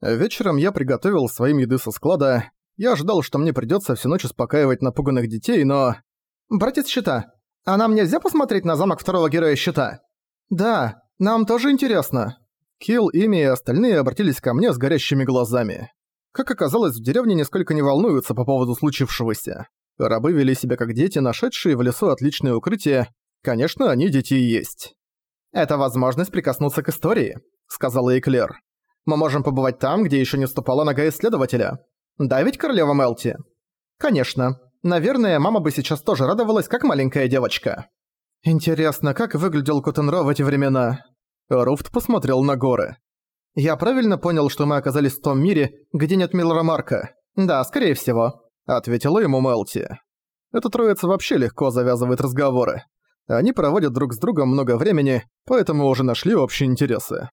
Вечером я приготовил своим еды со склада. Я ожидал, что мне придётся всю ночь успокаивать напуганных детей, но... «Братец Щита, а нам нельзя посмотреть на замок второго героя Щита?» «Да, нам тоже интересно». Килл, Ими и остальные обратились ко мне с горящими глазами. Как оказалось, в деревне нисколько не волнуются по поводу случившегося. Рабы вели себя как дети, нашедшие в лесу отличное укрытие. Конечно, они дети и есть. «Это возможность прикоснуться к истории», — сказала Эклер. «Мы можем побывать там, где еще не ступала нога исследователя. Да ведь, королева Мелти?» «Конечно. Наверное, мама бы сейчас тоже радовалась, как маленькая девочка». «Интересно, как выглядел Котенро в эти времена?» Руфт посмотрел на горы. «Я правильно понял, что мы оказались в том мире, где нет Миллера Марка?» «Да, скорее всего», — ответила ему Мелти. Эта троица вообще легко завязывает разговоры. Они проводят друг с другом много времени, поэтому уже нашли общие интересы.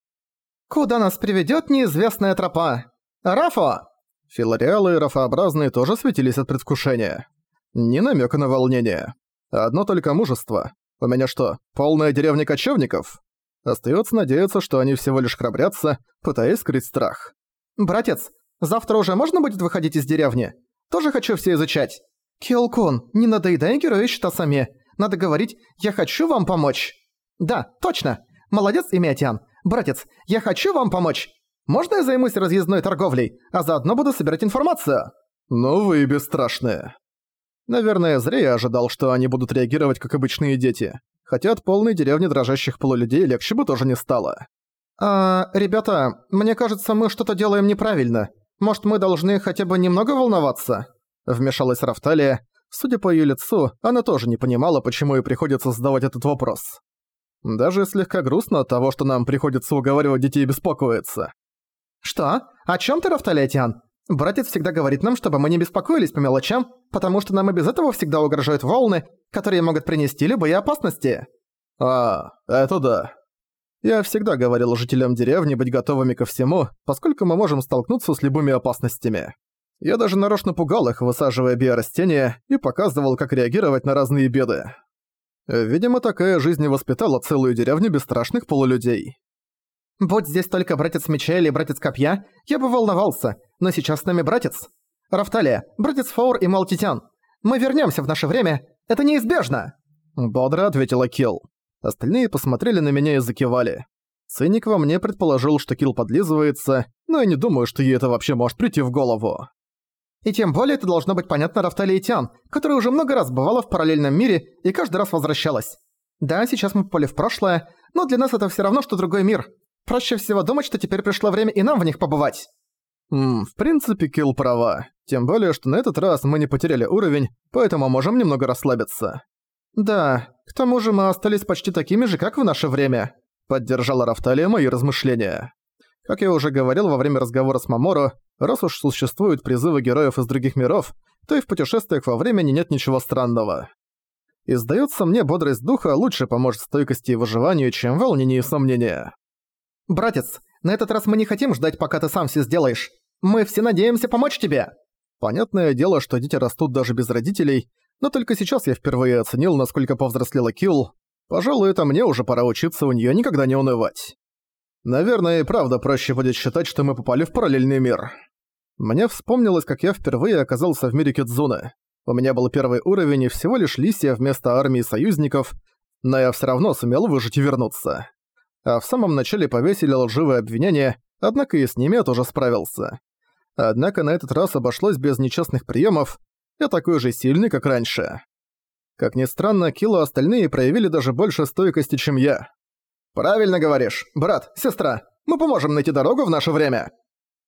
«Куда нас приведёт неизвестная тропа? Рафа!» Филариалы и рафообразные тоже светились от предвкушения. Ни намека на волнение. Одно только мужество. У меня что, полная деревня кочевников? Остается надеяться, что они всего лишь храбрятся, пытаясь скрыть страх. «Братец, завтра уже можно будет выходить из деревни? Тоже хочу все изучать. Киолкон, не надоедай герою Щитасами. Надо говорить «я хочу вам помочь». Да, точно. Молодец, Имятиан. Братец, я хочу вам помочь. Можно я займусь разъездной торговлей, а заодно буду собирать информацию? Ну вы бесстрашные. Наверное, зря я ожидал, что они будут реагировать как обычные дети хотя от полной деревни дрожащих полулюдей легче бы тоже не стало. «А, ребята, мне кажется, мы что-то делаем неправильно. Может, мы должны хотя бы немного волноваться?» Вмешалась Рафталия. Судя по её лицу, она тоже не понимала, почему ей приходится задавать этот вопрос. Даже слегка грустно от того, что нам приходится уговаривать детей беспокоиться. «Что? О чём ты, Рафталия Братец всегда говорит нам, чтобы мы не беспокоились по мелочам, потому что нам и без этого всегда угрожают волны, которые могут принести любые опасности». «А, это да. Я всегда говорил жителям деревни быть готовыми ко всему, поскольку мы можем столкнуться с любыми опасностями. Я даже нарочно пугал их, высаживая биорастения, и показывал, как реагировать на разные беды. Видимо, такая жизнь и воспитала целую деревню бесстрашных полулюдей. «Будь здесь только братец меча или братец копья, я бы волновался, но сейчас с нами братец. Рафталия, братец Фаур и Малтитян. Мы вернемся в наше время, это неизбежно!» Бодро ответила Килл. Остальные посмотрели на меня и закивали. Циник во мне предположил, что Килл подлизывается, но я не думаю, что ей это вообще может прийти в голову. И тем более это должно быть понятно Рафталии Тян, которая уже много раз бывала в параллельном мире и каждый раз возвращалась. Да, сейчас мы попали в прошлое, но для нас это все равно, что другой мир. Проще всего думать, что теперь пришло время и нам в них побывать. Ммм, в принципе, Килл права. Тем более, что на этот раз мы не потеряли уровень, поэтому можем немного расслабиться. Да, к тому же мы остались почти такими же, как в наше время. Поддержала Рафталия мои размышления. Как я уже говорил во время разговора с Маморо, раз уж существуют призывы героев из других миров, то и в путешествиях во времени нет ничего странного. И сдается мне, бодрость духа лучше поможет стойкости и выживанию, чем волнение и сомнения. «Братец, на этот раз мы не хотим ждать, пока ты сам все сделаешь. Мы все надеемся помочь тебе!» Понятное дело, что дети растут даже без родителей, но только сейчас я впервые оценил, насколько повзрослела Килл. Пожалуй, это мне уже пора учиться у неё никогда не унывать. Наверное, и правда проще будет считать, что мы попали в параллельный мир. Мне вспомнилось, как я впервые оказался в мире Кидзуны. У меня был первый уровень и всего лишь Лисия вместо армии союзников, но я всё равно сумел выжить и вернуться а в самом начале повесили лживые обвинения, однако и с ними я тоже справился. Однако на этот раз обошлось без нечестных приемов, я такой же сильный, как раньше. Как ни странно, Кило остальные проявили даже больше стойкости, чем я. «Правильно говоришь, брат, сестра, мы поможем найти дорогу в наше время!»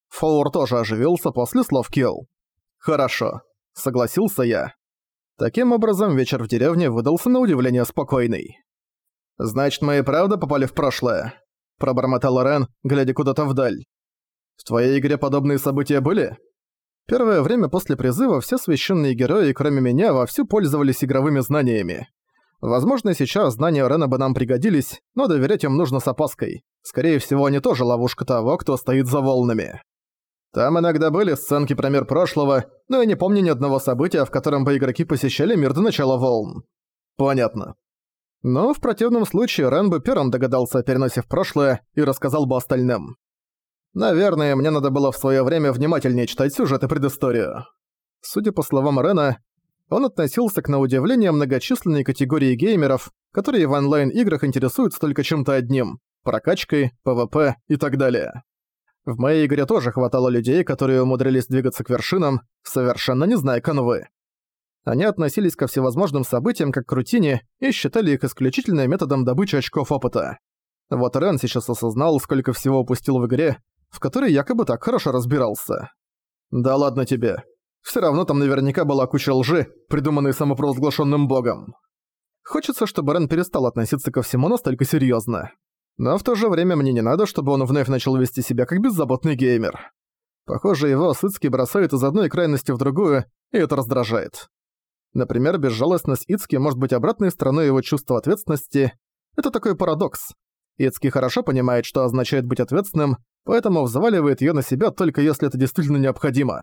Фоур тоже оживился после слов Килл. «Хорошо», — согласился я. Таким образом, вечер в деревне выдался на удивление спокойный. «Значит, мы и правда попали в прошлое?» – пробормотал Рен, глядя куда-то вдаль. «В твоей игре подобные события были?» Первое время после призыва все священные герои, кроме меня, вовсю пользовались игровыми знаниями. Возможно, сейчас знания Рена бы нам пригодились, но доверять им нужно с опаской. Скорее всего, они тоже ловушка того, кто стоит за волнами. Там иногда были сценки про мир прошлого, но я не помню ни одного события, в котором бы игроки посещали мир до начала волн. Понятно. Но в противном случае Рен бы первым догадался о переносе в прошлое и рассказал бы остальным. Наверное, мне надо было в своё время внимательнее читать сюжет и предысторию. Судя по словам Рена, он относился к на удивление многочисленной категории геймеров, которые в онлайн-играх интересуются только чем-то одним – прокачкой, ПВП и так далее. В моей игре тоже хватало людей, которые умудрились двигаться к вершинам, совершенно не зная канвы. Они относились ко всевозможным событиям как к рутине и считали их исключительно методом добычи очков опыта. Вот Рен сейчас осознал, сколько всего упустил в игре, в которой якобы так хорошо разбирался. «Да ладно тебе. Всё равно там наверняка была куча лжи, придуманной самопровозглашенным богом». Хочется, чтобы Рен перестал относиться ко всему настолько серьёзно. Но в то же время мне не надо, чтобы он вновь начал вести себя как беззаботный геймер. Похоже, его Сыцки бросают из одной крайности в другую, и это раздражает. Например, безжалостность Ицки может быть обратной стороной его чувства ответственности. Это такой парадокс. Ицки хорошо понимает, что означает быть ответственным, поэтому взваливает её на себя только если это действительно необходимо.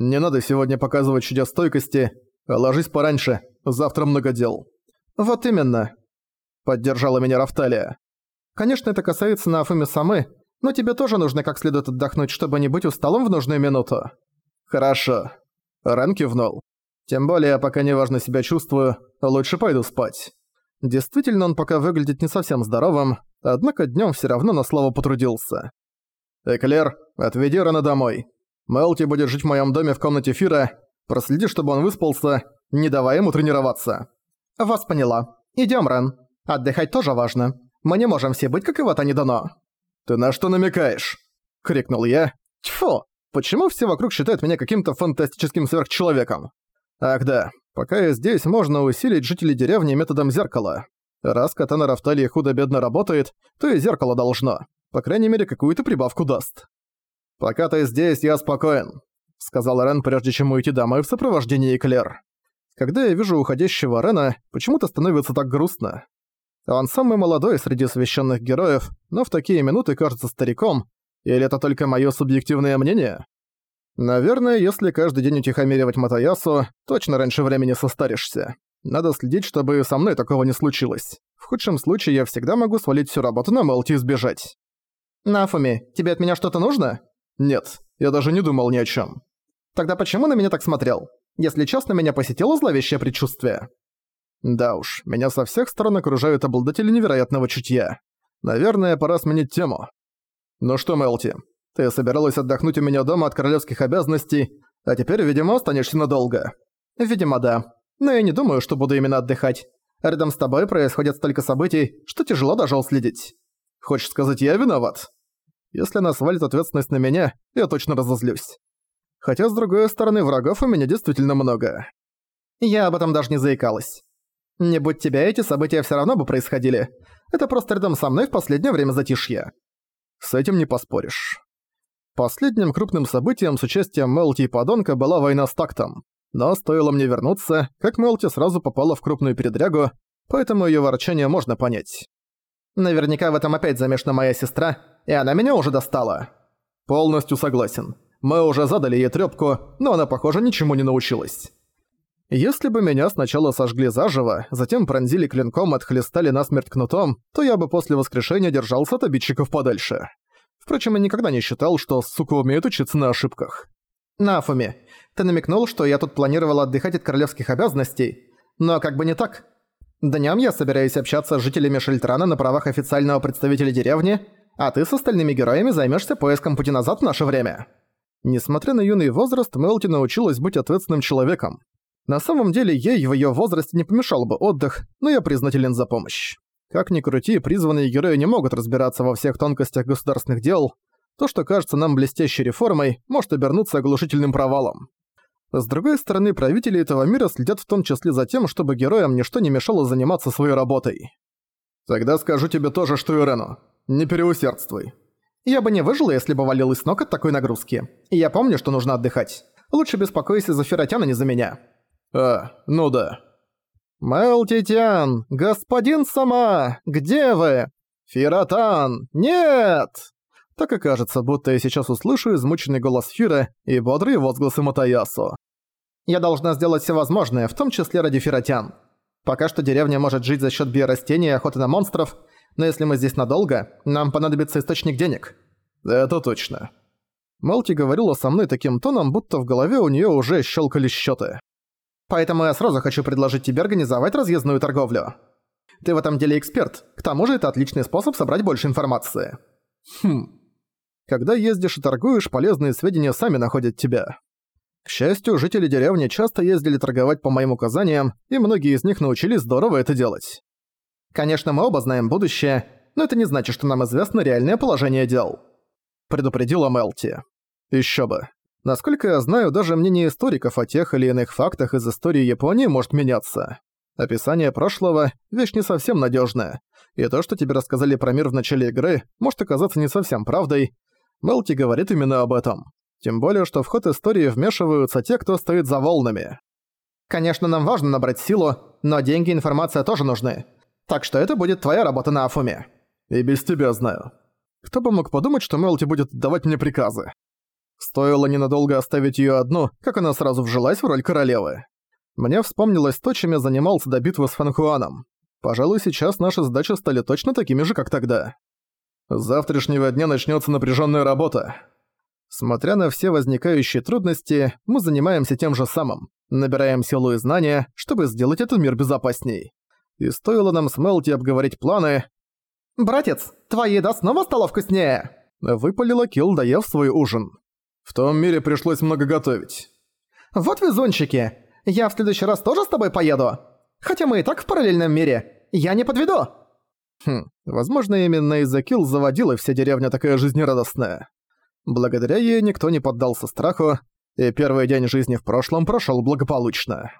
Не надо сегодня показывать чудес стойкости, ложись пораньше, завтра много дел. Вот именно. Поддержала меня Рафталия. Конечно, это касается Нафуми Самы, но тебе тоже нужно как следует отдохнуть, чтобы не быть усталым в нужную минуту. Хорошо. Ран кивнул. Тем более, пока неважно себя чувствую, лучше пойду спать. Действительно, он пока выглядит не совсем здоровым, однако днём всё равно на славу потрудился. «Эклер, отведи Рена домой. Мелти будет жить в моём доме в комнате Фира. Проследи, чтобы он выспался, не давай ему тренироваться». «Вас поняла. Идём, Рен. Отдыхать тоже важно. Мы не можем все быть, как Ивата не дано». «Ты на что намекаешь?» — крикнул я. «Тьфу! Почему все вокруг считают меня каким-то фантастическим сверхчеловеком? Ах да, пока я здесь, можно усилить жителей деревни методом зеркала. Раз катана Рафталии худо-бедно работает, то и зеркало должно. По крайней мере, какую-то прибавку даст. «Пока ты здесь, я спокоен», — сказал Рен, прежде чем уйти домой в сопровождении Эклер. Когда я вижу уходящего Рена, почему-то становится так грустно. Он самый молодой среди священных героев, но в такие минуты кажется стариком. Или это только мое субъективное мнение? Наверное, если каждый день утихомиривать Матаясу, точно раньше времени состаришься. Надо следить, чтобы со мной такого не случилось. В худшем случае я всегда могу свалить всю работу на Мелти и сбежать. «Нафуми, тебе от меня что-то нужно?» «Нет, я даже не думал ни о чем. «Тогда почему на меня так смотрел? Если честно, меня посетило зловещее предчувствие». Да уж, меня со всех сторон окружают обладатели невероятного чутья. Наверное, пора сменить тему. Ну что, Мелти, ты собиралась отдохнуть у меня дома от королевских обязанностей, а теперь, видимо, останешься надолго. Видимо, да. Но я не думаю, что буду именно отдыхать. Рядом с тобой происходят столько событий, что тяжело даже уследить. Хочешь сказать, я виноват? Если она свалит ответственность на меня, я точно разозлюсь. Хотя, с другой стороны, врагов у меня действительно много. Я об этом даже не заикалась. Не будь тебя, эти события все равно бы происходили. Это просто рядом со мной в последнее время затишье. С этим не поспоришь. Последним крупным событием с участием Мелти и Подонка была война с Тактом. Но стоило мне вернуться, как Мелти сразу попала в крупную передрягу, поэтому её ворчание можно понять. Наверняка в этом опять замешана моя сестра, и она меня уже достала. Полностью согласен. Мы уже задали ей трёпку, но она, похоже, ничему не научилась. Если бы меня сначала сожгли заживо, затем пронзили клинком отхлестали насмерть кнутом, то я бы после воскрешения держался от обидчиков подальше. Впрочем, я никогда не считал, что сука умеет учиться на ошибках. Нафуми, ты намекнул, что я тут планировал отдыхать от королевских обязанностей, но как бы не так. Днём я собираюсь общаться с жителями Шельтрана на правах официального представителя деревни, а ты с остальными героями займешься поиском пути назад в наше время. Несмотря на юный возраст, Мелти научилась быть ответственным человеком. На самом деле, ей в её возрасте не помешал бы отдых, но я признателен за помощь. Как ни крути, призванные герои не могут разбираться во всех тонкостях государственных дел. То, что кажется нам блестящей реформой, может обернуться оглушительным провалом. С другой стороны, правители этого мира следят в том числе за тем, чтобы героям ничто не мешало заниматься своей работой. Тогда скажу тебе тоже, что и Рену. Не переусердствуй. Я бы не выжила, если бы валилась с ног от такой нагрузки. И я помню, что нужно отдыхать. Лучше беспокойся за Феротяна, не за меня. А, ну да. «Мелтитян! Господин Сама! Где вы? Фиротан! Нет!» Так и кажется, будто я сейчас услышу измученный голос Фира и бодрые возгласы Матаясу. «Я должна сделать все возможное, в том числе ради Фиротян. Пока что деревня может жить за счет биорастений и охоты на монстров, но если мы здесь надолго, нам понадобится источник денег». Это точно. Мелти говорила со мной таким тоном, будто в голове у неё уже щёлкали счёты. Поэтому я сразу хочу предложить тебе организовать разъездную торговлю. Ты в этом деле эксперт, к тому же это отличный способ собрать больше информации. Хм. Когда ездишь и торгуешь, полезные сведения сами находят тебя. К счастью, жители деревни часто ездили торговать по моим указаниям, и многие из них научились здорово это делать. Конечно, мы оба знаем будущее, но это не значит, что нам известно реальное положение дел. Предупредила Мелти. Ещё бы. Насколько я знаю, даже мнение историков о тех или иных фактах из истории Японии может меняться. Описание прошлого – вещь не совсем надежная, и то, что тебе рассказали про мир в начале игры, может оказаться не совсем правдой. Мелти говорит именно об этом. Тем более, что в ход истории вмешиваются те, кто стоит за волнами. Конечно, нам важно набрать силу, но деньги и информация тоже нужны. Так что это будет твоя работа на Афуме. И без тебя знаю. Кто бы мог подумать, что Мелти будет давать мне приказы. Стоило ненадолго оставить её одну, как она сразу вжилась в роль королевы. Мне вспомнилось то, чем я занимался до битвы с Фанхуаном. Пожалуй, сейчас наши задачи стали точно такими же, как тогда. С завтрашнего дня начнётся напряжённая работа. Смотря на все возникающие трудности, мы занимаемся тем же самым. Набираем силу и знания, чтобы сделать этот мир безопасней. И стоило нам с Мелти обговорить планы... «Братец, твоя еда снова стала вкуснее!» Выпалила Килл, доев свой ужин. В том мире пришлось много готовить. «Вот везунчики! Я в следующий раз тоже с тобой поеду? Хотя мы и так в параллельном мире. Я не подведу!» Хм, возможно, именно из-за Килл заводила вся деревня такая жизнерадостная. Благодаря ей никто не поддался страху, и первый день жизни в прошлом прошёл благополучно.